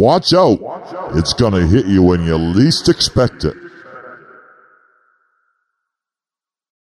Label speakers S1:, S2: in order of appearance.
S1: watch out. It's going to hit you when you least expect it.